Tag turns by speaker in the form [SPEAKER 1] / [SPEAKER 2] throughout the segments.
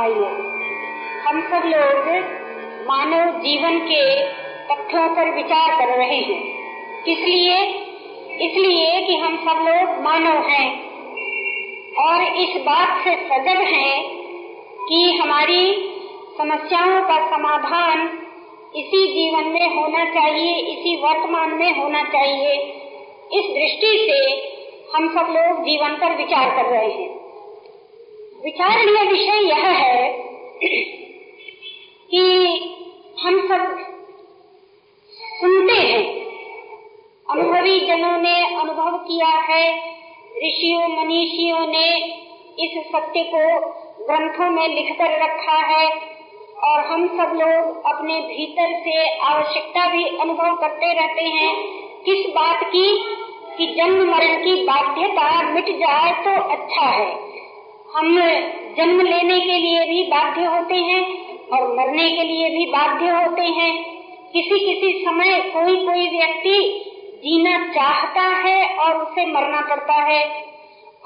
[SPEAKER 1] भाइयों हम सब लोग मानव जीवन के तथ्यों पर विचार कर रहे हैं। इसलिए इसलिए कि हम सब लोग मानव हैं। और इस बात से सजग हैं कि हमारी समस्याओं का समाधान इसी जीवन में होना चाहिए, इसी वर्तमान में होना चाहिए। इस दृष्टि से हम सब लोग जीवन पर विचार कर रहे हैं। विचारणीय विषय यह है कि हम सब सुनते हैं। अनुभवी जनों ने अनुभव किया है, ऋषियों, मनीषियों ने इस सत्य को ग्रंथों में लिखकर रखा है और हम सब लोग अपने भीतर से आवश्यकता भी अनुभव करते रहते हैं। किस बात की? कि जन्म मरण की बाध्यता मिट जाए तो अच्छा है। हम जन्म लेने के लिए भी बाध्य होते हैं और मरने के लिए भी बाध्य होते हैं। किसी किसी समय कोई कोई व्यक्ति जीना चाहता है और उसे मरना पड़ता है।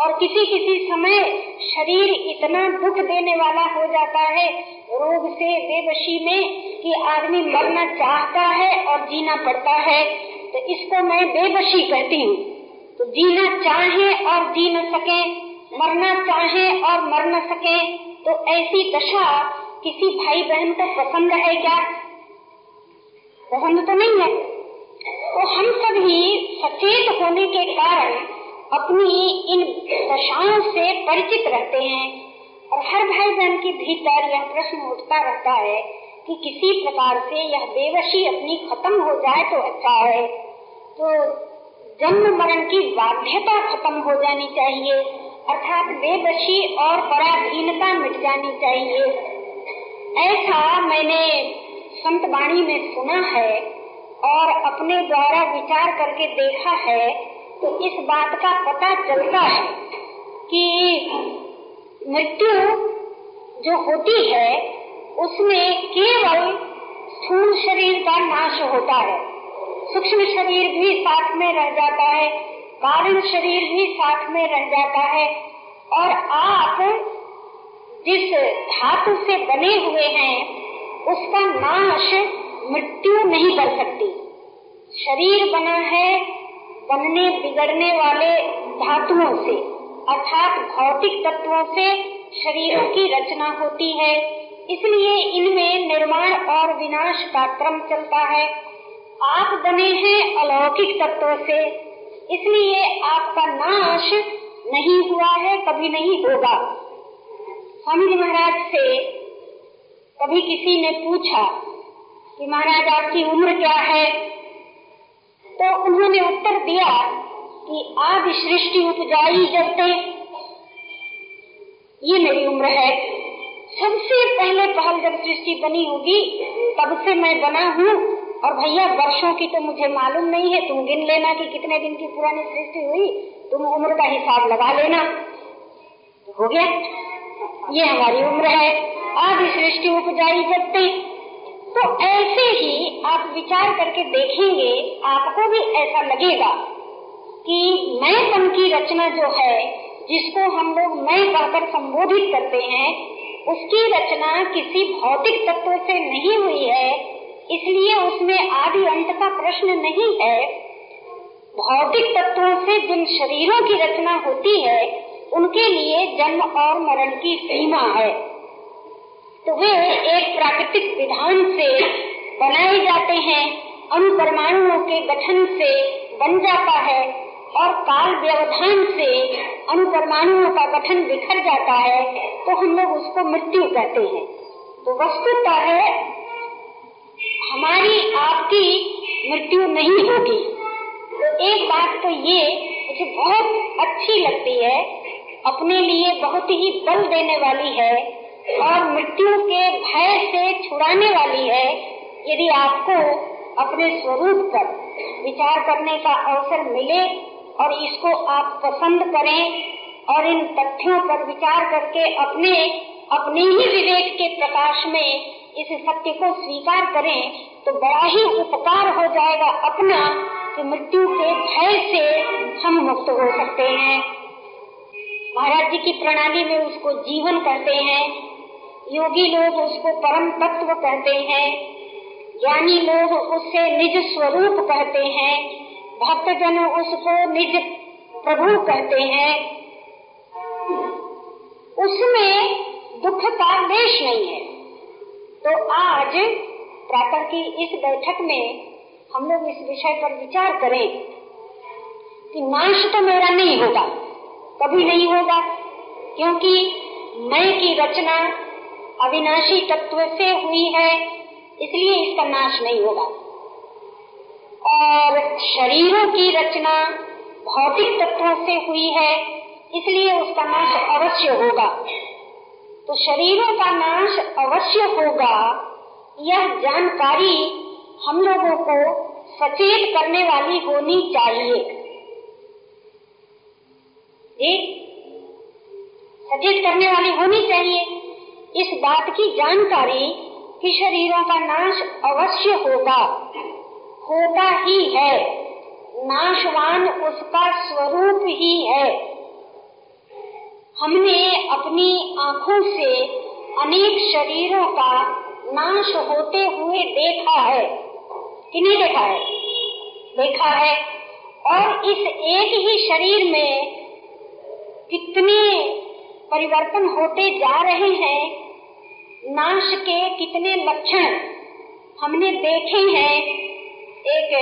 [SPEAKER 1] और किसी किसी समय शरीर इतना दुख देने वाला हो जाता है रोग से बेबसी में कि आदमी मरना चाहता है और जीना पड़ता है। तो इसको मैं बेबसी कहती हूँ। तो जीना चाहे और जी न सके मरना चाहे और मर न सके तो ऐसी दशा किसी भाई बहन को पसंद है क्या? पसंद तो नहीं है। तो हम सभी सचेत होने के कारण अपनी इन दशाओं से परिचित रहते हैं और हर भाई बहन के भीतर यह प्रश्न उठता रहता है कि किसी प्रकार से यह बेवशी अपनी खत्म हो जाए तो अच्छा है। तो जन्म मरण की बाध्यता खत्म हो जानी चाहिए। अर्थात बेबसी और पराधीनता मिट जानी चाहिए। ऐसा मैंने संत वाणी में सुना है और अपने द्वारा विचार करके देखा है तो इस बात का पता चलता है कि मृत्यु जो होती है, उसमें केवल स्थूल शरीर का नाश होता है। सूक्ष्म शरीर भी साथ में रह जाता है कारण शरीर भी साथ में रह जाता है। और आप जिस धातु से बने हुए हैं, उसका नाश मृत्यु नहीं कर सकती। शरीर बना है बनने, बिगड़ने वाले धातुओं से, अर्थात भौतिक तत्वों से शरीरों की रचना होती है। इसलिए इनमें निर्माण और विनाश का क्रम चलता है। आप बने हैं अलौकिक तत्वों से इसलिए आपका नाश नहीं हुआ है, कभी नहीं होगा। स्वामी महाराज से कभी किसी ने पूछा कि महाराज, आपकी उम्र क्या है? तो उन्होंने उत्तर दिया कि आदि सृष्टि उपजाई जब से ये मेरी उम्र है। सबसे पहले पहल जब सृष्टि बनी होगी, तब से मैं बना हूँ। और भैया, वर्षों की तो मुझे मालूम नहीं है, तुम गिन लेना कि कितने दिन की पुरानी सृष्टि हुई। तुम उम्र का हिसाब लगा लेना। हो गया? ये हमारी उम्र है। आदि सृष्टि उपजाई जब तो ऐसे ही आप विचार करके देखेंगे, आपको भी ऐसा लगेगा कि नएपन की रचना जो है, जिसको हम लोग मैं कहकर संबोधित करते हैं, उसकी रचना किसी भौतिक तत्व से नहीं हुई है। इसलिए उसमें आदि अंत का प्रश्न नहीं है। भौतिक तत्वों से जिन शरीरों की रचना होती है, उनके लिए जन्म और मरण की सीमा है। तो वे एक प्राकृतिक विधान से बनाए जाते हैं, अणु परमाणुओं के गठन से बन जाता है और काल व्यवधान से अणु परमाणुओं का गठन बिखर जाता है तो हम लोग उसको मृत्यु कहते हैं। तो वस्तुता है हमारी आपकी मृत्यु नहीं होगी। एक बात तो ये, मुझे बहुत अच्छी लगती है, अपने लिए बहुत ही बल देने वाली है और मृत्यु के भय से छुड़ाने वाली है, यदि आपको अपने स्वरूप पर विचार करने का अवसर मिले और इसको आप पसंद करें और इन तथ्यों पर विचार करके अपने अपने ही विवेक के प्रकाश में इस सत्य को स्वीकार करें तो बड़ा ही उपकार हो जाएगा अपना कि मृत्यु के भय से हम मुक्त हो सकते हैं। महाराज जी की प्रणाली में उसको जीवन कहते हैं, योगी लोग उसको परम तत्व कहते हैं, ज्ञानी लोग उससे निज स्वरूप कहते हैं, भक्तजन उसको निज प्रभु कहते हैं। उसमें दुख का देश नहीं है। तो आज प्रातः की इस बैठक में हम लोग इस विषय पर विचार करें कि नाश तो मेरा नहीं होगा, कभी नहीं होगा, क्योंकि मैं की रचना अविनाशी तत्व से हुई है, इसलिए इसका नाश नहीं होगा। और शरीरों की रचना भौतिक तत्वों से हुई है, इसलिए उसका नाश अवश्य होगा। तो शरीरों का नाश अवश्य होगा। यह जानकारी हम लोगों को सचेत करने वाली होनी चाहिए। एक सचेत करने वाली होनी चाहिए। इस बात की जानकारी कि शरीरों का नाश अवश्य होगा। होता ही है। नाशवान उसका स्वरूप ही है। हमने अपनी आँखों से अनेक शरीरों का नाश होते हुए देखा है। कि नहीं देखा है? देखा है। और इस एक ही शरीर में कितने परिवर्तन होते जा रहे हैं, नाश के कितने लक्षण हमने देखे हैं। एक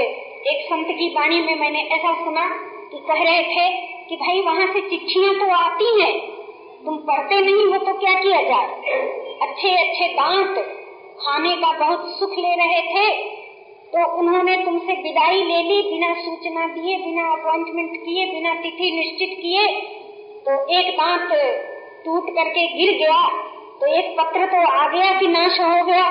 [SPEAKER 1] एक संत की वाणी में मैंने ऐसा सुना कि कह रहे थे कि भाई वहाँ से चिट्ठियाँ तो आती हैं। तुम पढ़ते नहीं हो तो क्या किया जाए? अच्छे अच्छे दांत, खाने का बहुत सुख ले रहे थे तो उन्होंने तुमसे विदाई ले ली, बिना सूचना दिए, बिना अपॉइंटमेंट किए, बिना तिथि निश्चित किए तो एक दांत टूट करके गिर गया तो एक पत्र तो आ गया कि नाश हो गया।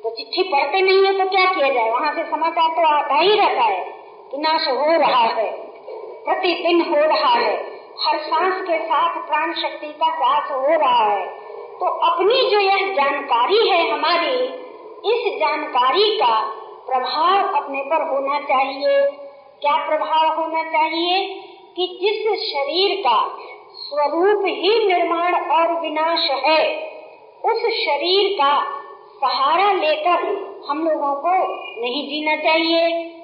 [SPEAKER 1] तो चिट्ठी पढ़ते नहीं है तो क्या किया जाए? वहाँ से समाचार तो आता ही रहता है कि नाश हो रहा है, प्रतिदिन हो रहा है। हर सांस के साथ प्राण शक्ति का ह्रास हो रहा है। तो अपनी जो यह जानकारी है हमारी, इस जानकारी का प्रभाव अपने पर होना चाहिए। क्या प्रभाव होना चाहिए? कि जिस शरीर का स्वरूप ही निर्माण और विनाश है, उस शरीर का सहारा लेकर हम लोगों को नहीं जीना चाहिए।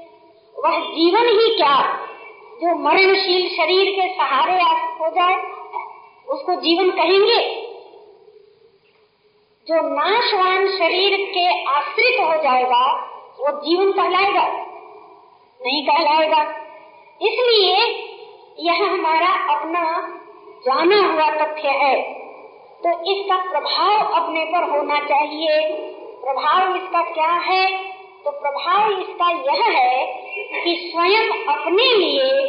[SPEAKER 1] वह जीवन ही क्या? जो मरणशील शरीर के सहारे हो जाए, उसको जीवन कहेंगे? जो नाशवान शरीर के आश्रित हो जाएगा, वो जीवन कहलाएगा, नहीं कहलाएगा। इसलिए यह हमारा अपना जाना हुआ तथ्य है। तो इसका प्रभाव अपने पर होना चाहिए। प्रभाव इसका क्या है? तो प्रभाव इसका यह है कि स्वयं अपने लिए,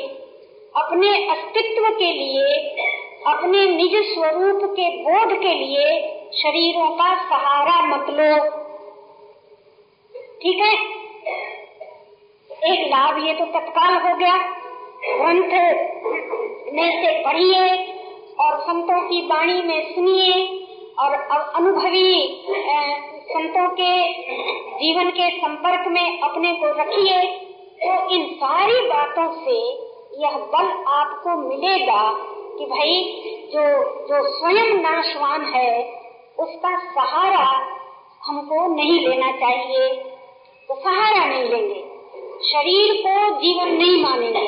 [SPEAKER 1] अपने अस्तित्व के लिए, अपने निज स्वरूप के बोध के लिए शरीरों का सहारा मत लो। ठीक है? एक लाभ ये तो तत्काल हो गया। ग्रंथ में से पढ़िए और संतों की वाणी में सुनिए और अनुभवी संतों के जीवन के संपर्क में अपने को रखिए तो इन सारी बातों से यह बल आपको मिलेगा कि भाई, जो जो स्वयं नाशवान है, उसका सहारा हमको नहीं लेना चाहिए। तो सहारा नहीं लेंगे। शरीर को जीवन नहीं मानेंगे।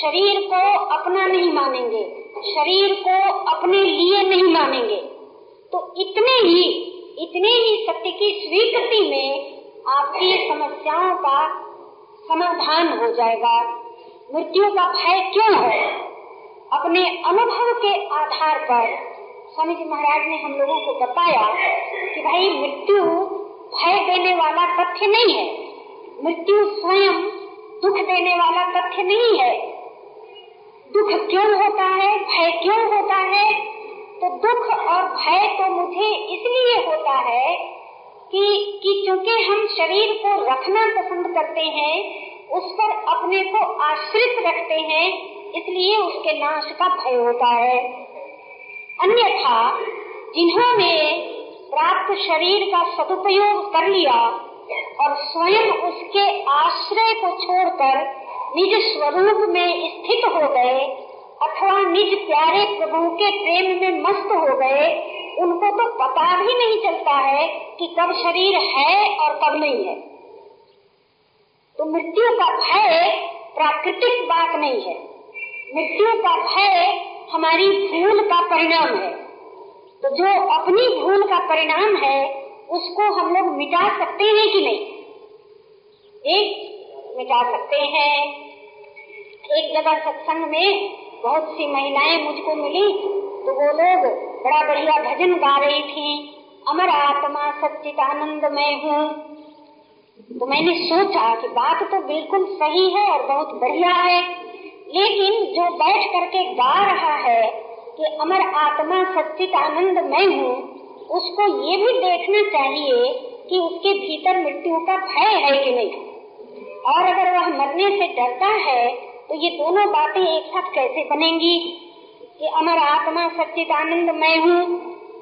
[SPEAKER 1] शरीर को अपना नहीं मानेंगे। शरीर को अपने लिए नहीं मानेंगे। तो इतने ही इतने ही सत्य की स्वीकृति में आपकी समस्याओं का समाधान हो जाएगा। मृत्यु का भय क्यों है? अपने अनुभव के आधार पर स्वामी जी महाराज ने हम लोगों को बताया कि भाई मृत्यु भय देने वाला तथ्य नहीं है। मृत्यु स्वयं दुख देने वाला तथ्य नहीं है। दुख क्यों होता है? भय क्यों होता है? तो दुख और भय तो मुझे इसलिए होता है कि कि चूँकि हम शरीर को रखना पसंद करते हैं, उस पर अपने को आश्रित रखते हैं, इसलिए उसके नाश का भय होता है। अन्यथा, जिन्होंने प्राप्त शरीर का सदुपयोग कर लिया और स्वयं उसके आश्रय को छोड़कर निज स्वरूप में स्थित हो गए अथवा निज प्यारे प्रभु के प्रेम में मस्त हो गए, उनको तो पता भी नहीं चलता है कि कब शरीर है और कब नहीं है। तो मृत्यु का भय प्राकृतिक बात नहीं है। मृत्यु का भय हमारी भूल का परिणाम है। तो जो अपनी भूल का परिणाम है, उसको हम लोग मिटा सकते हैं कि नहीं? एक, मिटा सकते हैं। एक जगह सत्संग में बहुत सी महिलाएँ मुझको मिली तो वो लोग बड़ा बढ़िया भजन गा रही थी। अमर आत्मा सच्चिदानंद में हूँ। तो मैंने सोचा कि बात तो बिल्कुल सही है और बहुत बढ़िया है, लेकिन जो बैठ करके गा रहा है कि अमर आत्मा सच्चित आनंद मैं हूँ, उसको ये भी देखना चाहिए कि उसके भीतर मृत्यु का भय है कि नहीं। और अगर वह मरने से डरता है तो ये दोनों बातें एक साथ कैसे बनेंगी कि अमर आत्मा सच्चित आनंद मैं हूँ,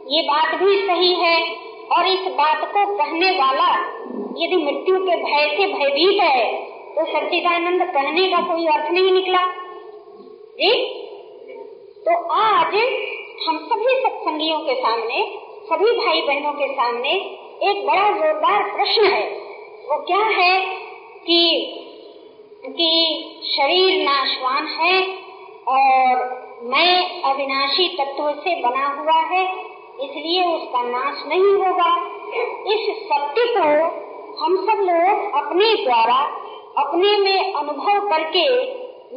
[SPEAKER 1] ये बात भी सही है और इस बात को कहने वाला यदि मृत्यु के भय से भयभीत है तो सच्चिदानंद कहने का कोई अर्थ नहीं निकला। जी? तो आज हम सभी सत्संगियों के सामने, सभी भाई बहनों के सामने एक बड़ा जोरदार प्रश्न है। वो क्या है कि कि शरीर नाशवान है और मैं अविनाशी तत्व से बना हुआ है, इसलिए उसका नाश नहीं होगा। इस सत्य को हम सब लोग अपने द्वारा, अपने में अनुभव करके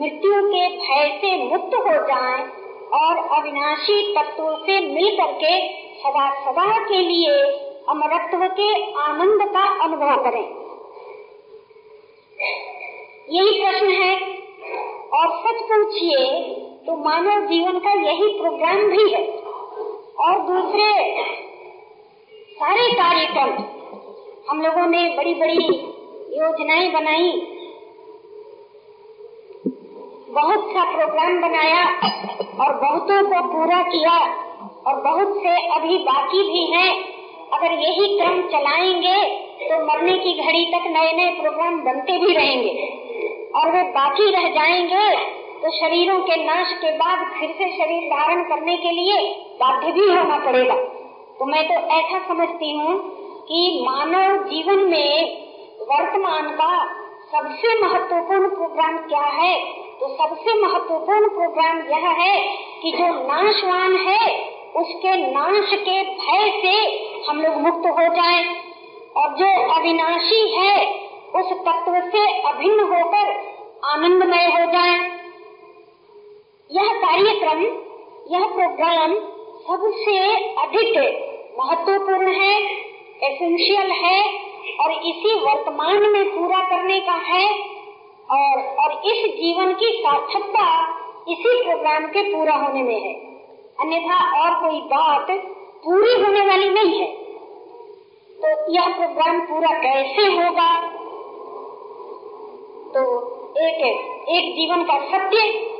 [SPEAKER 1] मृत्यु के भय से मुक्त हो जाएँ और अविनाशी तत्व से मिल करके सदा सदा के लिए अमरत्व के आनंद का अनुभव करें। यही प्रश्न है। और सच पूछिए तो मानव जीवन का यही प्रोग्राम भी है। और दूसरे सारे कार्यक्रम, हम लोगों ने बड़ी बड़ी योजनाएँ बनाई। बहुत सा प्रोग्राम बनाया और बहुतों को पूरा किया और बहुत से अभी बाकी भी हैं। अगर यही क्रम चलाएँगे तो मरने की घड़ी तक नए नए प्रोग्राम बनते भी रहेंगे। और वे बाकी रह जाएँगे तो शरीरों के नाश के बाद फिर से शरीर धारण करने के लिए बाध्य भी होना पड़ेगा। तो मैं तो ऐसा समझती हूँ कि मानव जीवन में वर्तमान का सबसे महत्वपूर्ण प्रोग्राम क्या है? तो सबसे महत्वपूर्ण प्रोग्राम यह है कि जो नाशवान है, उसके नाश के भय से हम लोग मुक्त हो जाएँ। और जो अविनाशी है उस तत्व से अभिन्न होकर आनंदमय हो जाए। यह कार्यक्रम, यह प्रोग्राम सबसे अधिक महत्वपूर्ण है एसेंशियल है और इसी वर्तमान में पूरा करने का है और और इस जीवन की सार्थकता इसी प्रोग्राम के पूरा होने में है। अन्यथा और कोई बात पूरी होने वाली नहीं है। तो यह प्रोग्राम पूरा कैसे होगा? तो एक एक जीवन का सत्य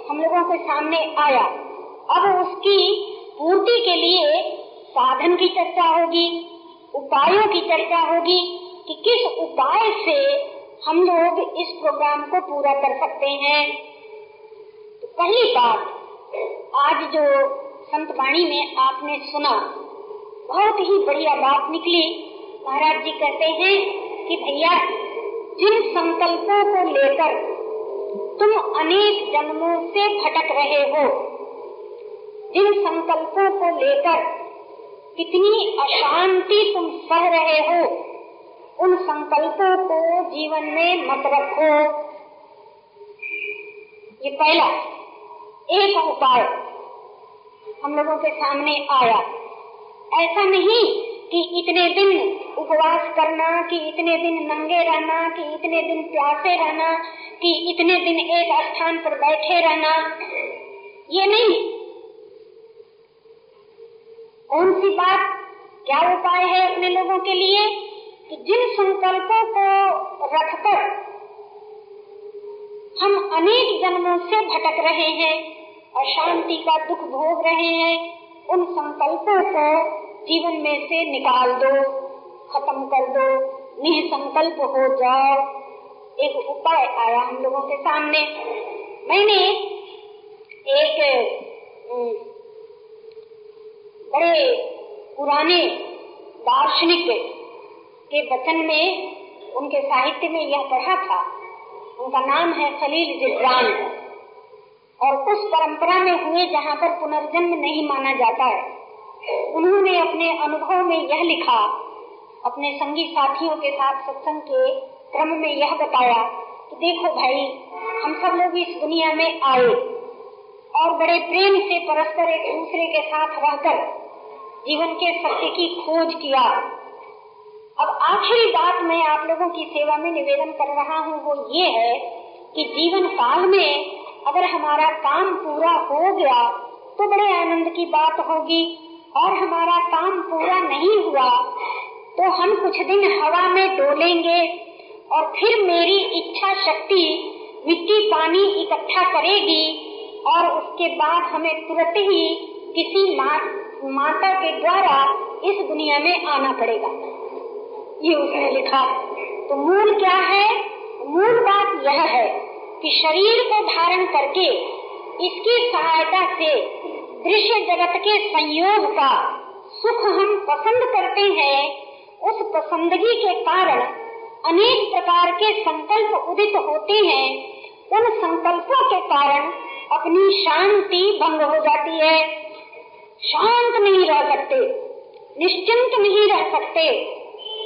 [SPEAKER 1] हम लोगों के सामने आया। अब उसकी पूर्ति के लिए साधन की चर्चा होगी, उपायों की चर्चा होगी कि किस उपाय से हम लोग इस प्रोग्राम को पूरा कर सकते हैं। तो पहली बात, आज जो संत वाणी में आपने सुना, बहुत ही बढ़िया बात निकली। महाराज जी कहते हैं कि भैया जिन संकल्पों को लेकर तुम अनेक जन्मों से भटक रहे हो। जिन संकल्पों को लेकर कितनी अशांति तुम सह रहे हो, उन संकल्पों को जीवन में मत रखो। ये पहला, एक उपाय हम लोगों के सामने आया। ऐसा नहीं कि इतने दिन उपवास करना, कि इतने दिन नंगे रहना, कि इतने दिन प्यासे रहना, कि इतने दिन एक स्थान पर बैठे रहना, ये नहीं। कौन सी बात, क्या उपाय है अपने लोगों के लिए कि जिन संकल्पों को रखकर हम अनेक जन्मों से भटक रहे हैं अशांति का दुख भोग रहे हैं, उन संकल्पों को जीवन में से निकाल दो, खत्म कर दो, निसंकल्प हो जाओ। एक उपाय आया हम लोगों के सामने। मैंने एक बड़े पुराने दार्शनिक के वचन में, उनके साहित्य में यह पढ़ा था। उनका नाम है खलील जिब्रान। और उस परंपरा में हुए जहाँ पर पुनर्जन्म नहीं माना जाता है। उन्होंने अपने अनुभव में यह लिखा। अपने संगी साथियों के साथ सत्संग के क्रम में यह बताया कि देखो भाई, हम सब लोग इस दुनिया में आए और बड़े प्रेम से परस्पर एक दूसरे के साथ रहकर जीवन के सत्य की खोज किया। अब आखिरी बात मैं आप लोगों की सेवा में निवेदन कर रहा हूँ, वो ये है कि जीवन काल में अगर हमारा काम पूरा हो गया तो बड़े आनंद की बात होगी। और हमारा काम पूरा नहीं हुआ तो हम कुछ दिन हवा में डोलेंगे और फिर मेरी इच्छा शक्ति मिट्टी पानी इकट्ठा करेगी और उसके बाद हमें तुरंत ही किसी मा, माता के द्वारा इस दुनिया में आना पड़ेगा। ये उसने लिखा। तो मूल क्या है? मूल बात यह है कि शरीर को धारण करके इसकी सहायता से दृश्य जगत के संयोग का सुख हम पसंद करते हैं, उस पसंदगी के कारण अनेक प्रकार के संकल्प उदित होते हैं। उन संकल्पों के कारण अपनी शांति भंग हो जाती है। शांत नहीं रह सकते, निश्चिंत नहीं रह सकते।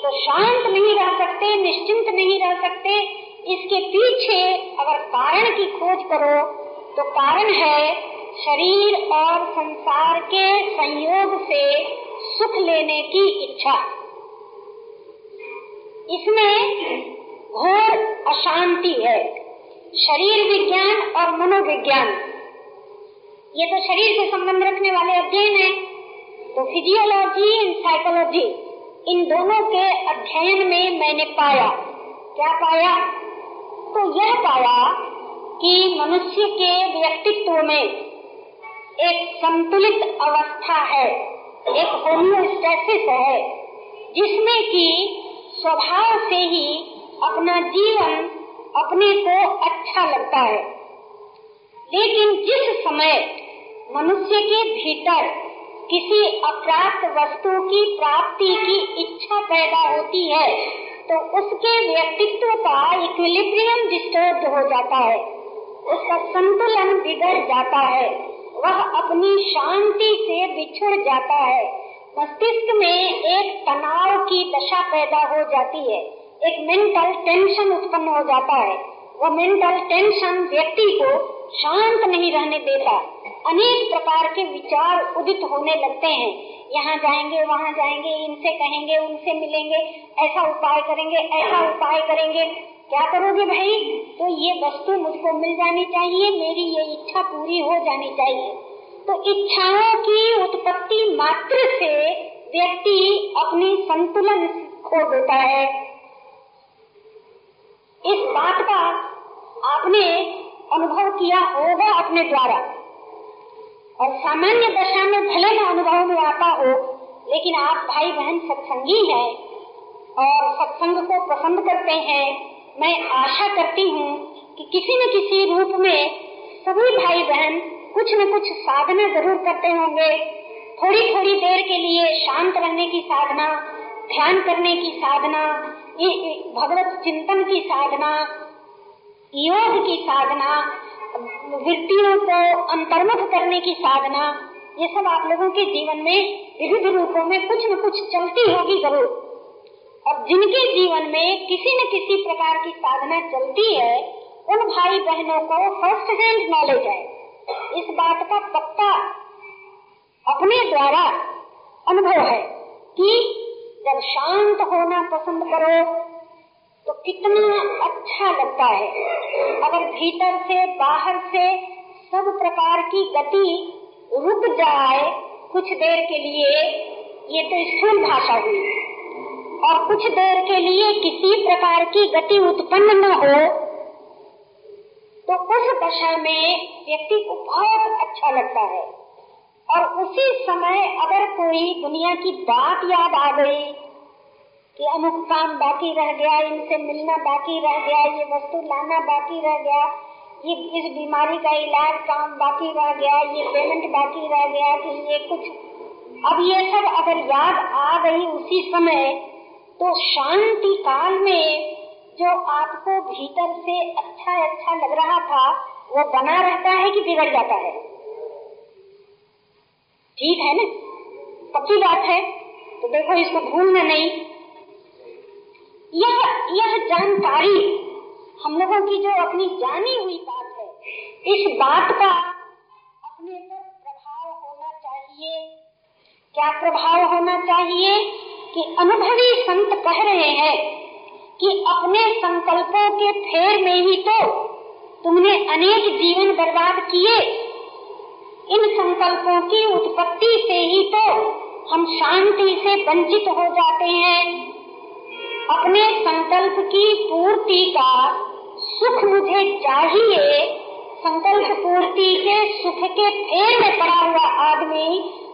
[SPEAKER 1] तो शांत नहीं रह सकते, निश्चिंत नहीं रह सकते, इसके पीछे अगर कारण की खोज करो तो कारण है शरीर और संसार के संयोग से सुख लेने की इच्छा। इसमें घोर अशांति है। शरीर विज्ञान और मनोविज्ञान। ये तो शरीर से संबंध रखने वाले अध्ययन है। तो फिजियोलॉजी एंड साइकोलॉजी इन दोनों के अध्ययन में मैंने पाया। क्या पाया? तो यह पाया कि मनुष्य के व्यक्तित्व में एक संतुलित अवस्था है, एक होम्योस्टेसिस है, जिसमें कि स्वभाव से ही अपना जीवन अपने को अच्छा लगता है। लेकिन जिस समय मनुष्य के भीतर किसी अप्राप्त वस्तु की प्राप्ति की इच्छा पैदा होती है तो उसके व्यक्तित्व का इक्विलिब्रियम डिस्टर्ब हो जाता है, उसका संतुलन बिगड़ जाता है। वह अपनी शांति से बिछुड़ जाता है। मस्तिष्क में एक तनाव की दशा पैदा हो जाती है। एक मेंटल टेंशन उत्पन्न हो जाता है। वह मेंटल टेंशन व्यक्ति को शांत नहीं रहने देता। अनेक प्रकार के विचार उदित होने लगते हैं। यहाँ जाएँगे, वहाँ जाएँगे, इनसे कहेंगे, उनसे मिलेंगे, ऐसा उपाय करेंगे, ऐसा उपाय करेंगे। क्या करोगे भाई? तो ये वस्तु मुझको मिल जानी चाहिए, मेरी ये इच्छा पूरी हो जानी चाहिए। तो इच्छाओं की उत्पत्ति मात्र से व्यक्ति अपनी संतुलन खो देता है। इस बात का आपने अनुभव किया होगा अपने द्वारा। और सामान्य दशा में भले न अनुभव में आता हो, लेकिन आप भाई बहन सत्संगी हैं और सत्संग को पसंद करते हैं। मैं आशा करती हूँ कि किसी न किसी रूप में सभी भाई बहन कुछ न कुछ साधना ज़रूर करते होंगे। थोड़ी थोड़ी देर के लिए शांत रहने की साधना, ध्यान करने की साधना भगवत चिंतन की साधना, योग की साधना, वृत्तियों को अंतर्मुख करने की साधना, ये सब आप लोगों के जीवन में विविध रूपों में कुछ न कुछ चलती होगी ज़रूर। और जिनके जीवन में किसी न किसी प्रकार की साधना चलती है, उन भाई बहनों को फ़र्स्ट हैंड नॉलेज है इस बात का पक्का अपने द्वारा अनुभव है कि जब शांत होना पसंद करो तो कितना अच्छा लगता है। अगर भीतर से, बाहर से सब प्रकार की गति रुक जाए कुछ देर के लिए, ये तो स्थूल भाषा हुई। और कुछ देर के लिए किसी प्रकार की गति उत्पन्न न हो तो उस दशा में व्यक्ति को बहुत अच्छा लगता है। और उसी समय अगर कोई दुनिया की बात याद आ गई कि अमुक काम बाकी रह गया, इनसे मिलना बाकी रह गया, ये वस्तु लाना बाकी रह गया, ये इस बीमारी का इलाज काम बाकी रह गया, ये पेमेंट बाकी रह गया, कि ये कुछ, अब ये सब अगर याद आ गई उसी समय तो शांति काल में जो आपको भीतर से अच्छा अच्छा लग रहा था, वो बना रहता है कि बिगड़ जाता है? ठीक है ना? पक्की बात है? तो देखो, इसको भूलना नहीं। यह यह जानकारी हम लोगों की जो अपनी जानी हुई बात है, इस बात का अपने पर प्रभाव होना चाहिए। क्या प्रभाव होना चाहिए? कि अनुभवी संत कह रहे हैं कि अपने संकल्पों के फेर में ही तो तुमने अनेक जीवन बर्बाद किए। इन संकल्पों की उत्पत्ति से ही तो हम शांति से वंचित हो जाते हैं। अपने संकल्प की पूर्ति का सुख मुझे चाहिए। संकल्प पूर्ति के सुख के फेर में पड़ा हुआ आदमी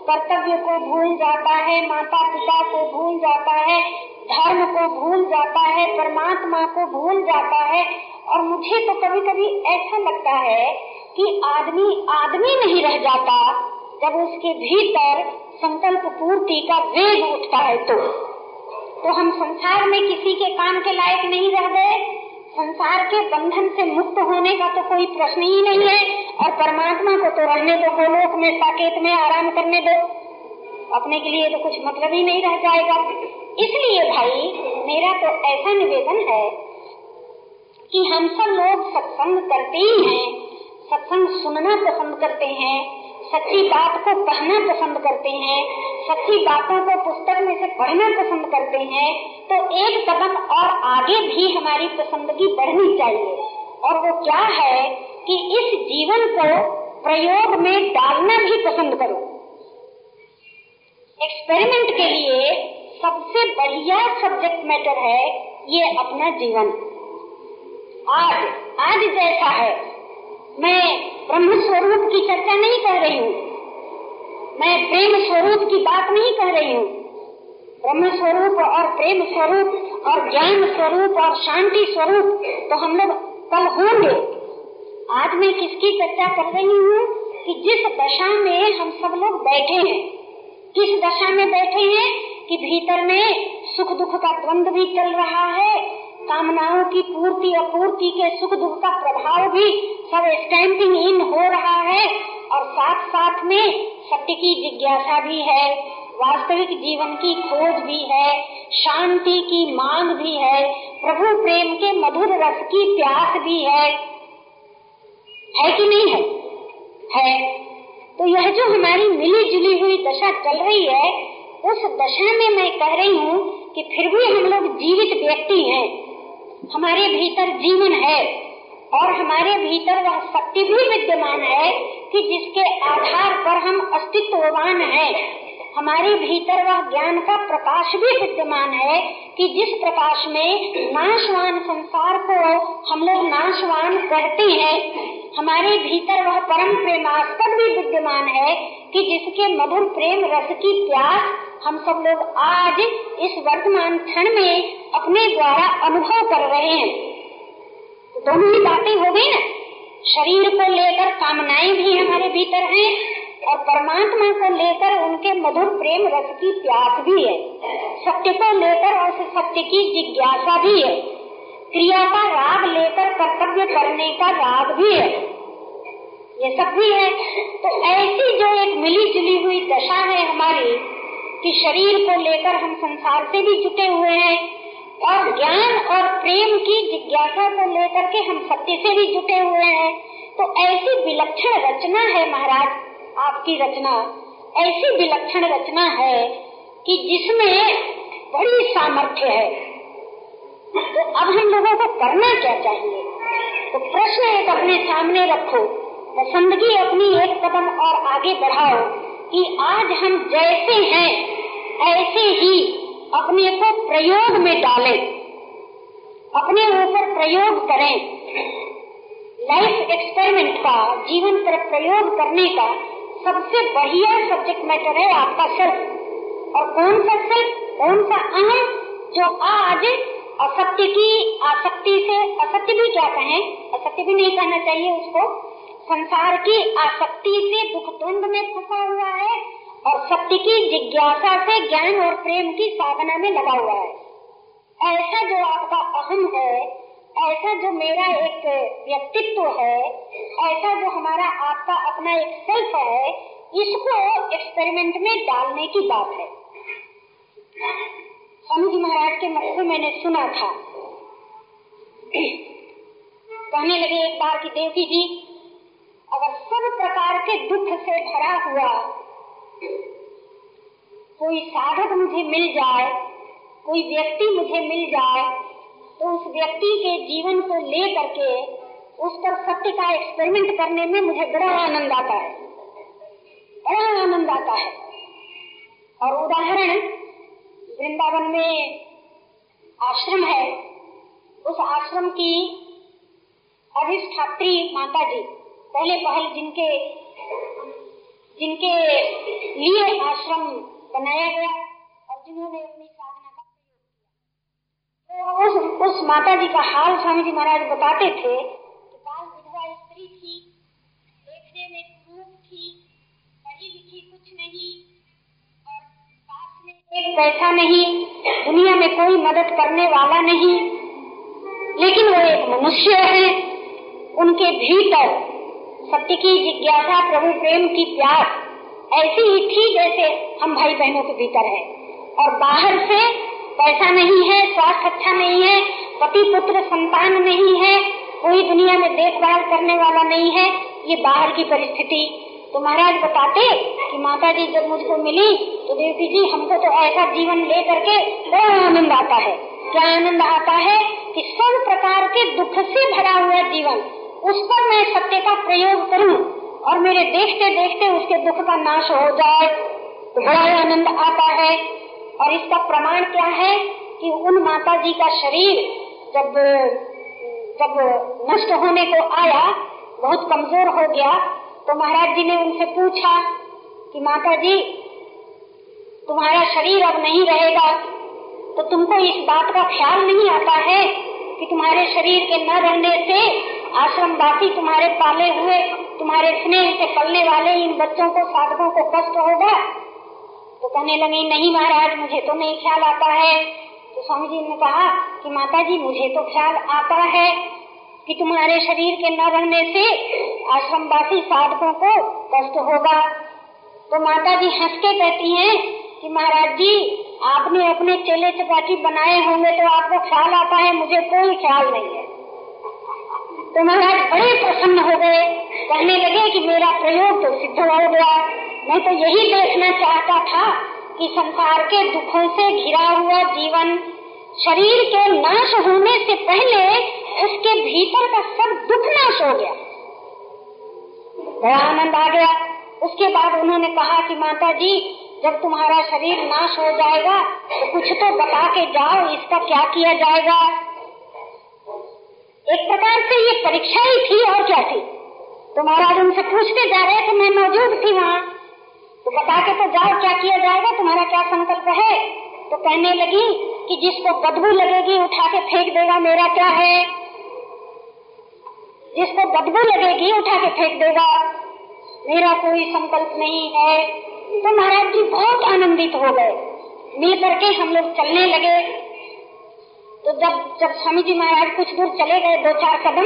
[SPEAKER 1] कर्तव्य को भूल जाता है माता पिता को भूल जाता है, धर्म को भूल जाता है, परमात्मा को भूल जाता है, और मुझे तो कभी कभी ऐसा लगता है कि आदमी आदमी नहीं रह जाता जब उसके भीतर संकल्प पूर्ति का वेग उठता है तो। तो हम संसार में किसी के काम के लायक नहीं रह गए संसार के बंधन से मुक्त होने का तो कोई प्रश्न ही नहीं है। और परमात्मा को तो रहने दो, गोलोक में, साकेत में आराम करने दो। अपने के लिए तो कुछ मतलब ही नहीं रह जाएगा। इसलिए भाई, मेरा तो ऐसा निवेदन है कि हम सब लोग सत्संग करते ही हैं, सत्संग सुनना पसंद करते हैं। सच्ची बात को कहना पसंद करते हैं, सच्ची बातों को पुस्तक में से पढ़ना पसंद करते हैं तो एक कदम और आगे भी हमारी पसंदगी बढ़नी चाहिए। और वो क्या है कि इस जीवन को प्रयोग में डालना भी पसंद करो। एक्सपेरिमेंट के लिए सबसे बढ़िया सब्जेक्ट मैटर है ये अपना जीवन। आज आज जैसा है, मैं ब्रह्म स्वरूप की चर्चा रही हूँ। मैं प्रेम स्वरूप की बात नहीं कर रही हूँ। ब्रह्म स्वरूप और प्रेम स्वरूप और ज्ञान स्वरूप और शांति स्वरूप तो हम लोग कल होंगे। आज मैं किसकी चर्चा कर रही हूँ कि जिस दशा में हम सब लोग बैठे हैं, किस दशा में बैठे हैं कि भीतर में सुख दुख का द्वंद भी चल रहा है कामनाओं की पूर्ति अपूर्ति के सुख दुख का प्रभाव भी सब स्टैंपिंग इन हो रहा है और साथ साथ में सत्य की जिज्ञासा भी है, वास्तविक जीवन की खोज भी है, शांति की मांग भी है, प्रभु प्रेम के मधुर रस की प्यास भी है। है कि नहीं है? है। तो यह जो हमारी मिली जुली हुई दशा चल रही है, उस दशा में मैं कह रही हूँ कि फिर भी हम लोग जीवित व्यक्ति हैं। हमारे भीतर जीवन है और हमारे भीतर वह शक्ति भी विद्यमान है कि जिसके आधार पर हम अस्तित्ववान हैं। हमारे भीतर वह ज्ञान का प्रकाश भी विद्यमान है कि जिस प्रकाश में नाशवान संसार को हम लोग नाशवान करते हैं, हमारे भीतर वह परम प्रेमास्पद भी विद्यमान है कि जिसके मधुर प्रेम रस की प्यास हम सब लोग आज इस वर्तमान क्षण में अपने द्वारा अनुभव कर रहे हैं। दोनों ही बातें हो गई ना। शरीर को लेकर कामनाएँ भी हमारे भीतर हैं और परमात्मा को लेकर उनके मधुर प्रेम रस की प्यास भी है। सत्य को लेकर और सत्य की जिज्ञासा भी है। क्रिया का राग लेकर कर्तव्य करने का राग भी है। ये सब भी है। तो ऐसी जो एक मिली जुली हुई दशा है हमारी कि शरीर को लेकर हम संसार से भी जुटे हुए हैं। और ज्ञान और प्रेम की जिज्ञासा को लेकर के हम सत्य से भी जुटे हुए हैं। तो ऐसी विलक्षण रचना है महाराज, आपकी रचना। ऐसी विलक्षण रचना है कि जिसमें बड़ी सामर्थ्य है। तो अब हम लोगों को करना क्या चाहिए? तो प्रश्न एक अपने सामने रखो, पसंदगी अपनी एक कदम और आगे बढ़ाओ कि आज हम जैसे हैं, ऐसे ही अपने को प्रयोग में डालें। अपने ऊपर प्रयोग करें। लाइफ एक्सपेरिमेंट का, जीवन पर प्रयोग करने का सबसे बढ़िया सब्जेक्ट मैटर है आपका सेल्फ और कौन सा सेल्फ कौन सा अहम जो आज असत्य की आसक्ति से, असत्य भी क्या कहें, असत्य भी नहीं कहना चाहिए उसको, संसार की आसक्ति से दुख द्वंद में फंसा हुआ है। और सत्य की जिज्ञासा से ज्ञान और प्रेम की साधना में लगा हुआ है। ऐसा जो आपका अहम है, ऐसा जो मेरा एक व्यक्तित्व है, ऐसा जो हमारा आपका अपना एक सेल्फ है, इसको एक्सपेरिमेंट में डालने की बात है। स्वामी जी महाराज के मत से मैंने सुना था। कहने लगे एक बार की देवी जी, अगर सब प्रकार के दुख से भरा हुआ कोई साधक मुझे मिल जाए, कोई व्यक्ति मुझे मिल जाए तो उस व्यक्ति के जीवन को ले करके उस पर सत्य का एक्सपेरिमेंट करने में मुझे बड़ा आनंद आता है। बड़ा आनंद आता है। और उदाहरण, वृंदावन में आश्रम है। उस आश्रम की अधिष्ठात्री माता जी पहले पहल जिनके जिनके लिए आश्रम बनाया गया और जिन्होंने अपनी साधना का प्रयोग किया। तो उस उस माता जी का हाल स्वामी जी महाराज बताते थे कि बाल विधवा स्त्री थी, देखने में रूप थी, पढ़ी लिखी कुछ नहीं और पास में एक पैसा नहीं, दुनिया में कोई मदद करने वाला नहीं। लेकिन वो एक मनुष्य है, उनके भीतर सत्य की जिज्ञासा प्रभु प्रेम की प्यास। ऐसी ही थी जैसे हम भाई बहनों के भीतर है। और बाहर से पैसा नहीं है स्वास्थ्य अच्छा नहीं है पति पुत्र संतान नहीं है, कोई दुनिया में देखभाल करने वाला नहीं है, ये बाहर की परिस्थिति। तो महाराज बताते कि माता जी जब मुझको मिली तो देवी जी हमको तो ऐसा जीवन ले करके बड़ा आनंद आता है। क्या आनंद आता है कि सब प्रकार के दुख से भरा हुआ जीवन उस पर मैं सत्य का प्रयोग करूँ और मेरे देखते देखते उसके दुख का नाश हो जाए तो बड़ा आनंद आता है। और इसका प्रमाण क्या है कि उन माता जी का शरीर जब जब नष्ट होने को आया, बहुत कमज़ोर हो गया तो महाराज जी ने उनसे पूछा कि माता जी तुम्हारा शरीर अब नहीं रहेगा तो तुमको इस बात का ख्याल नहीं आता है कि तुम्हारे शरीर के न रहने से आश्रम वासी तुम्हारे पाले हुए, तुम्हारे स्नेह से पलने वाले इन बच्चों को, साधकों को कष्ट होगा? तो कहने लगे, नहीं महाराज, मुझे तो नहीं ख्याल आता है। तो स्वामी जी ने कहा कि माता जी मुझे तो ख्याल आता है कि तुम्हारे शरीर के न रहने से आश्रमवासी साधकों को कष्ट होगा। तो माता जी हंस के कहती हैं कि महाराज जी, आपने अपने चेले चपाटी बनाए होंगे तो आपको ख्याल आता है, मुझे कोई ख्याल नहीं है। तो महाराज बड़े प्रसन्न हो गए। कहने लगे कि मेरा प्रयोग तो सिद्ध हो गया। मैं तो यही देखना चाहता था कि संसार के दुखों से घिरा हुआ जीवन, शरीर के नाश होने से पहले उसके भीतर का सब दुख नाश हो गया। बड़ा आनंद आ गया। उसके बाद उन्होंने कहा कि माता जी जब तुम्हारा शरीर नाश हो जाएगा तो कुछ तो बता के जाओ, इसका क्या किया जाएगा? एक प्रकार से ये परीक्षा ही थी और क्या थी? तो महाराज उनसे पूछते जा रहे थे मैं मौजूद थी वहाँ। तो बता के तो जाओ क्या किया जाएगा, तुम्हारा क्या संकल्प है? तो कहने लगी कि जिसको बदबू लगेगी उठा के फेंक देगा, मेरा क्या है? जिसको बदबू लगेगी उठा के फेंक देगा, मेरा कोई संकल्प नहीं है। तो महाराज जी बहुत आनंदित हो गए। मिल करके हम लोग चलने लगे। तो जब जब स्वामी जी महाराज कुछ दूर चले गए दो चार कदम,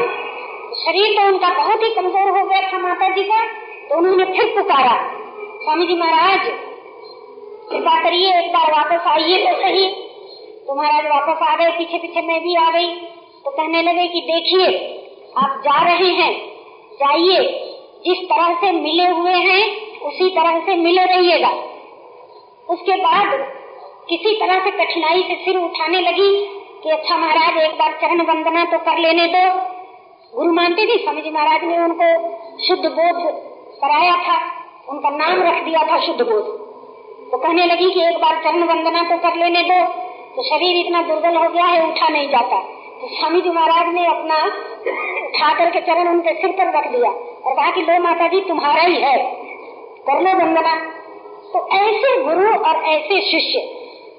[SPEAKER 1] शरीर तो उनका बहुत ही कमज़ोर हो गया था माता जी का तो उन्होंने फिर पुकारा स्वामी जी महाराज, कृपा करिए एक बार वापस आइए तो सही। तो महाराज वापस आ गए पीछे पीछे मैं भी आ गई। तो कहने लगे कि देखिए, आप जा रहे हैं, जाइए, जिस तरह से मिले हुए हैं, उसी तरह से मिले रहिएगा। उसके बाद किसी तरह से कठिनाई से सिर उठाने लगी कि अच्छा महाराज, एक बार चरण वंदना तो कर लेने दो। गुरु मानते थे स्वामी जी महाराज ने उनको शुद्ध बोध कराया था। उनका नाम रख दिया था शुद्ध बोध। तो कहने लगी कि एक बार चरण वंदना तो कर लेने दो। तो शरीर इतना दुर्बल हो गया है, उठा नहीं जाता। तो स्वामी जी महाराज ने अपना उठा करके चरण उनके सिर पर रख दिया और कहा कि लो माता जी तुम्हारा ही है। कर लो वंदना। तो ऐसे गुरु और ऐसे शिष्य,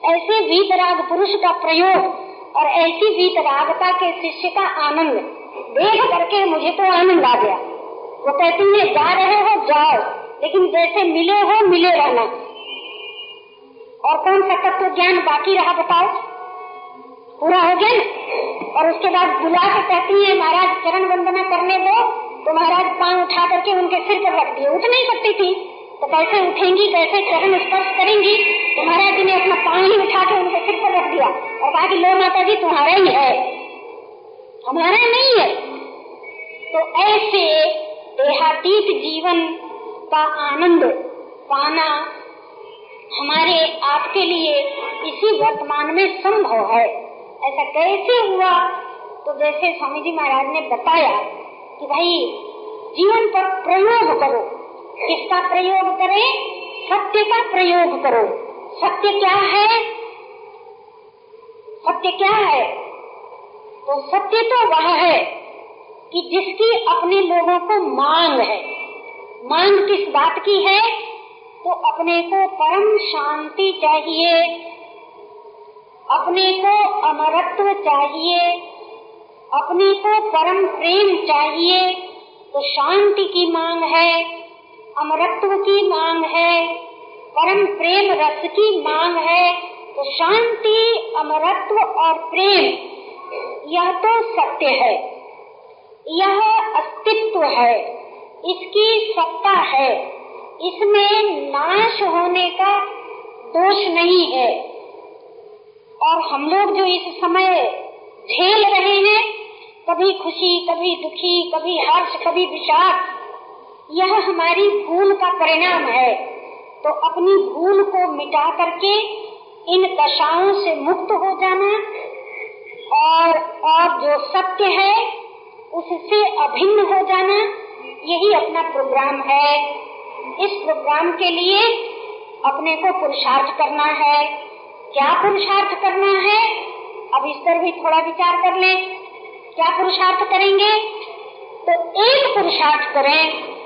[SPEAKER 1] ऐसे वीतराग पुरुष का प्रयोग और ऐसी वीतरागता के शिष्य का आनंद। देख करके मुझे तो आनंद आ गया। वो कहती है जा रहे हो, जाओ। लेकिन जैसे मिले हो, मिले रहना। और कौन सा तत्व ज्ञान बाकी रहा बताओ? पूरा हो गया और उसके बाद बुला के कहती है, महाराज, चरण वंदना करने दो। तो महाराज पाँव उठा करके उनके सिर पर रख दिए। उठ नहीं सकती थी। तो कैसे उठेंगी कैसे चरण स्पर्श करेंगी तो महाराज जी ने अपना पानी उठा के उनके सिर पर रख दिया और कहा कि लो माता जी तुम्हारा ही है। हमारा नहीं है। तो ऐसे देहातीत जीवन का आनंद पाना हमारे आपके लिए इसी वर्तमान में संभव है। ऐसा कैसे हुआ? तो जैसे स्वामी जी महाराज ने बताया कि भाई, जीवन पर प्रयोग करो। किसका प्रयोग करें? सत्य का प्रयोग करो। सत्य क्या है? सत्य क्या है? तो सत्य तो वह है कि जिसकी अपने लोगों को मांग है। मांग किस बात की है? तो अपने को परम शांति चाहिए। अपने को अमरत्व चाहिए। अपने को परम प्रेम चाहिए। तो शांति की मांग है। अमरत्व की मांग है, परम प्रेम रस की मांग है तो शांति, अमरत्व और प्रेम, यह तो सत्य है। यह अस्तित्व है, इसकी सत्ता है, इसमें नाश होने का दोष नहीं है। और हम लोग जो इस समय झेल रहे हैं, कभी खुशी, कभी दुखी, कभी हर्ष, कभी विषाद यह हमारी भूल का परिणाम है। तो अपनी भूल को मिटा करके इन दशाओं से मुक्त हो जाना और और जो सत्य है, उससे अभिन्न हो जाना, यही अपना प्रोग्राम है। इस प्रोग्राम के लिए अपने को पुरुषार्थ करना है। क्या पुरुषार्थ करना है? अब इस पर भी थोड़ा विचार कर लें। क्या पुरुषार्थ करेंगे? तो एक पुरुषार्थ करें।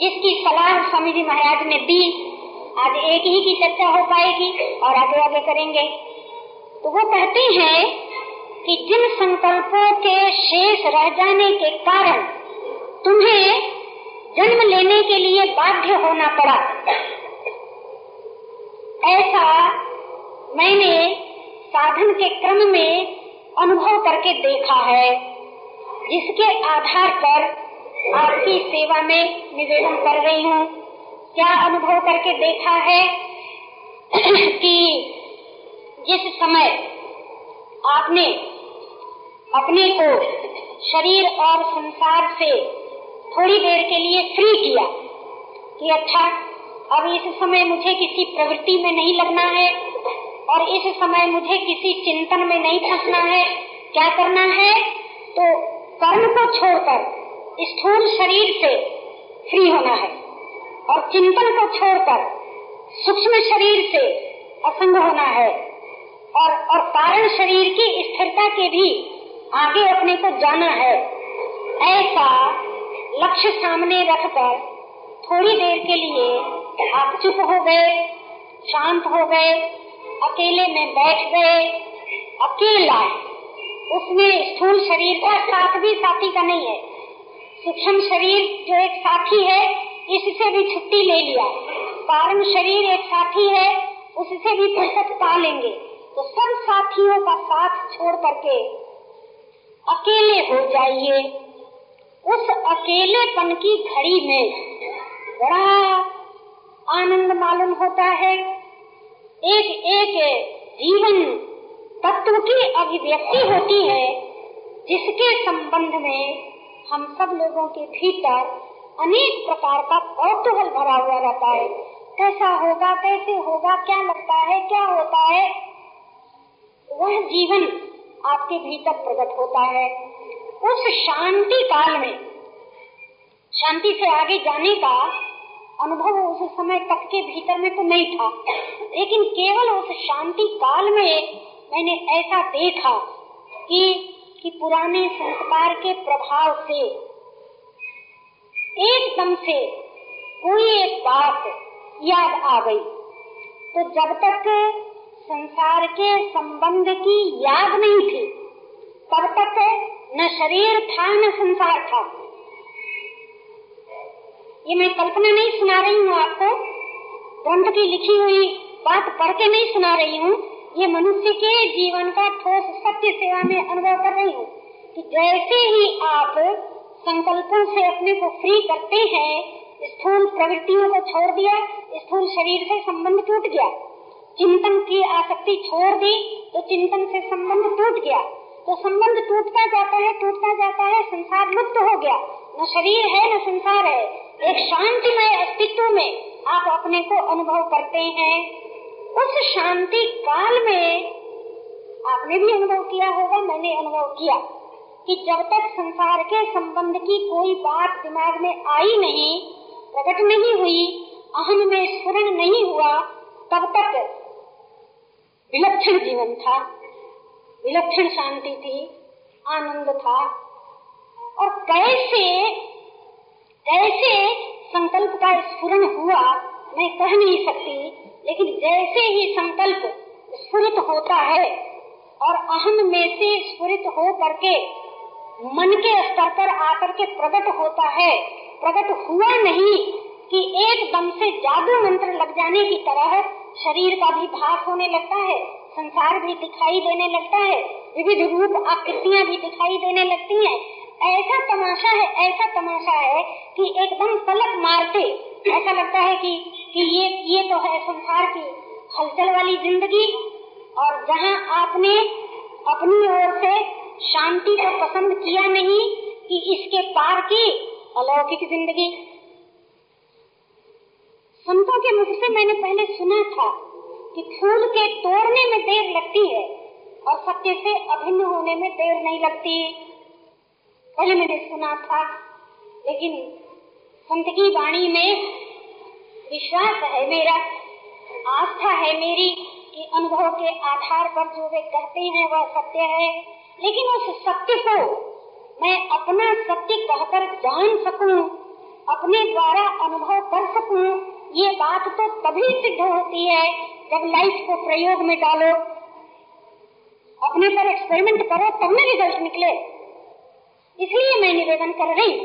[SPEAKER 1] जिसकी सलाह स्वामी जी महाराज ने दी। आज एक ही की चर्चा हो पाएगी और आगे आगे करेंगे। तो वो कहते हैं कि जिन संकल्पों के शेष रह जाने के कारण तुम्हें जन्म लेने के लिए बाध्य होना पड़ा। ऐसा मैंने साधन के क्रम में अनुभव करके देखा है, जिसके आधार पर आपकी सेवा में निवेदन कर रही हूँ। क्या अनुभव करके देखा है कि जिस समय आपने अपने को शरीर और संसार से थोड़ी देर के लिए फ्री किया, कि अच्छा अब इस समय मुझे किसी प्रवृत्ति में नहीं लगना है और इस समय मुझे किसी चिंतन में नहीं फंसना है, क्या करना है? तो कर्म को छोड़कर स्थूल शरीर से फ्री होना है और चिंतन को छोड़कर सूक्ष्म शरीर से असंग होना है और और कारण शरीर की स्थिरता के भी आगे अपने को जाना है। ऐसा लक्ष्य सामने रखकर थोड़ी देर के लिए आप चुप हो गए, शांत हो गए, अकेले में बैठ गए, अकेला। उसमें स्थूल शरीर का साथ भी साथी का नहीं है। सूक्ष्म शरीर जो एक साथी है, इससे भी छुट्टी ले लिया। कारण शरीर एक साथी है, उससे भी फुर्सत पा लेंगे। तो सब साथियों का साथ छोड़ करके अकेले हो जाइए। उस अकेलेपन की घड़ी में बड़ा आनंद मालूम होता है। एक एक जीवन तत्व की अभिव्यक्ति होती है, जिसके संबंध में हम सब लोगों के भीतर अनेक प्रकार का कौतूहल भरा हुआ रहता है। कैसा होगा, कैसे होगा, क्या लगता है, क्या होता है? वह जीवन आपके भीतर प्रकट होता है। उस शांति काल में, शांति से आगे जाने का अनुभव उस समय तक के भीतर में तो नहीं था। लेकिन केवल उस शांति काल में मैंने ऐसा देखा कि कि पुराने संस्कार के प्रभाव से एकदम से कोई एक बात याद आ गई। तो जब तक संसार के संबंध की याद नहीं थी, तब तक न शरीर था, न संसार था। ये मैं कल्पना नहीं सुना रही हूँ आपको, ग्रंथ की लिखी हुई बात पढ़ के नहीं सुना रही हूँ। ये मनुष्य के जीवन का ठोस सत्य सेवा में अनुभव कर रही हूँ कि जैसे ही आप संकल्पों से अपने को फ्री करते हैं, स्थूल प्रवृत्तियों को छोड़ दिया, स्थूल शरीर से संबंध टूट गया। चिंतन की आसक्ति छोड़ दी तो चिंतन से संबंध टूट गया। तो संबंध टूटता जाता है, टूटता जाता है, संसार मुक्त हो गया। न शरीर है, न संसार है। एक शांतिमय अस्तित्व में आप अपने को अनुभव करते हैं। उस शांति काल में आपने भी अनुभव किया होगा, मैंने अनुभव किया कि जब तक संसार के संबंध की कोई बात दिमाग में आई नहीं, प्रकट नहीं हुई, अहम में स्फुरन नहीं हुआ, तब तक विलक्षण जीवन था, विलक्षण शांति थी, आनंद था। और कैसे कैसे संकल्प का स्फुरन हुआ, मैं कह नहीं सकती। लेकिन जैसे ही संकल्प स्फुरित होता है और अहम में से स्फुरित हो करके मन के स्तर पर आकर के प्रकट होता है, प्रकट हुआ नहीं कि एकदम से जादू मंत्र लग जाने की तरह शरीर का भी भाग होने लगता है, संसार भी दिखाई देने लगता है, विविध रूप आकृतियाँ भी दिखाई देने लगती हैं। ऐसा तमाशा है, ऐसा तमाशा है कि एकदम पलक मारते ऐसा लगता है कि कि ये ये तो है संसार की हलचल वाली ज़िंदगी। और जहाँ आपने अपनी ओर से शांति को पसंद किया नहीं कि इसके पार की अलौकिक ज़िंदगी। संतों के मुख से मैंने पहले सुना था कि फूल के तोड़ने में देर लगती है और सत्य से अभिन्न होने में देर नहीं लगती। पहले मैंने सुना था, लेकिन संत की वाणी में विश्वास है मेरा आस्था है मेरी कि अनुभव के आधार पर जो वे कहते हैं वह सत्य है। लेकिन उस सत्य को मैं अपना सत्य कहकर जान सकूँ, अपने द्वारा अनुभव कर सकूँ, ये बात तो तभी सिद्ध होती है जब लाइफ को प्रयोग में डालो। अपने पर एक्सपेरिमेंट करो तब में रिज़ल्ट निकले। इसलिए मैं निवेदन कर रही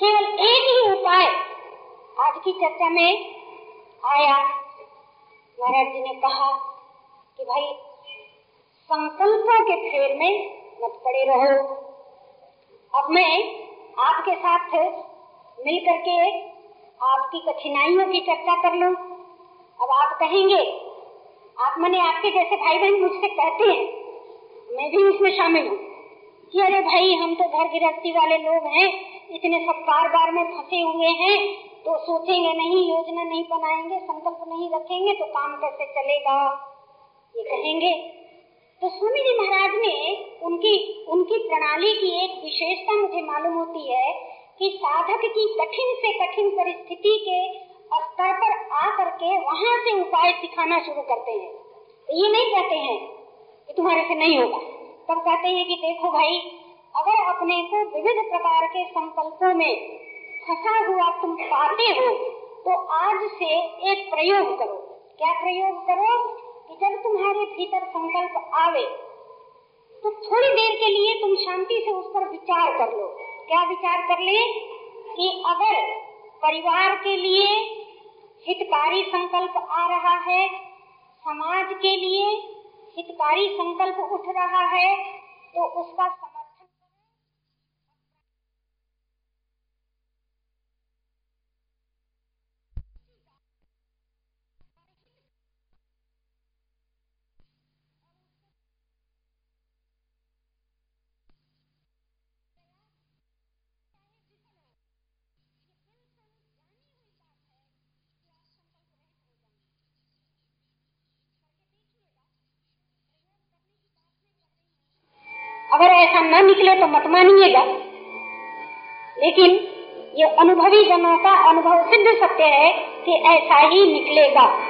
[SPEAKER 1] केवल एक ही उपाय आज की चर्चा में आया महाराज जी ने कहा कि भाई, संकल्पों के फेर में मत पड़े रहो। अब मैं आपके साथ मिल करके आपकी कठिनाइयों की चर्चा कर लूँ। अब आप कहेंगे, आप मैंने आपके जैसे भाई बहन मुझसे कहते हैं। मैं भी उसमें शामिल हूँ कि अरे भाई, हम तो घर गृहस्थी वाले लोग हैं, इतने सब कारोबार में फंसे हुए हैं तो सोचेंगे, नहीं, योजना नहीं बनाएँगे, संकल्प नहीं रखेंगे तो काम कैसे चलेगा? ये कहेंगे। तो स्वामी जी महाराज ने उनकी उनकी प्रणाली की एक विशेषता मुझे मालूम होती है कि साधक की कठिन से कठिन परिस्थिति के स्तर पर आ करके वहाँ से उपाय सिखाना शुरू करते हैं। तो ये नहीं कहते हैं कि तुम्हारे से नहीं होगा। तब कहते हैं कि, देखो भाई, अगर अपने को विविध प्रकार के संकल्पों में फंसा हुआ तुम पाते हो तो आज से एक प्रयोग करो। क्या प्रयोग करो? कि जब तुम्हारे भीतर संकल्प आवे तो थोड़ी देर के लिए तुम शांति से उस पर विचार कर लो। क्या विचार कर ले? कि अगर परिवार के लिए हितकारी संकल्प आ रहा है, समाज के लिए हितकारी संकल्प उठ रहा है तो उसका अगर ऐसा न निकले तो मत मानिएगा। लेकिन ये अनुभवी जनों का अनुभव सिद्ध सत्य है कि ऐसा ही निकलेगा।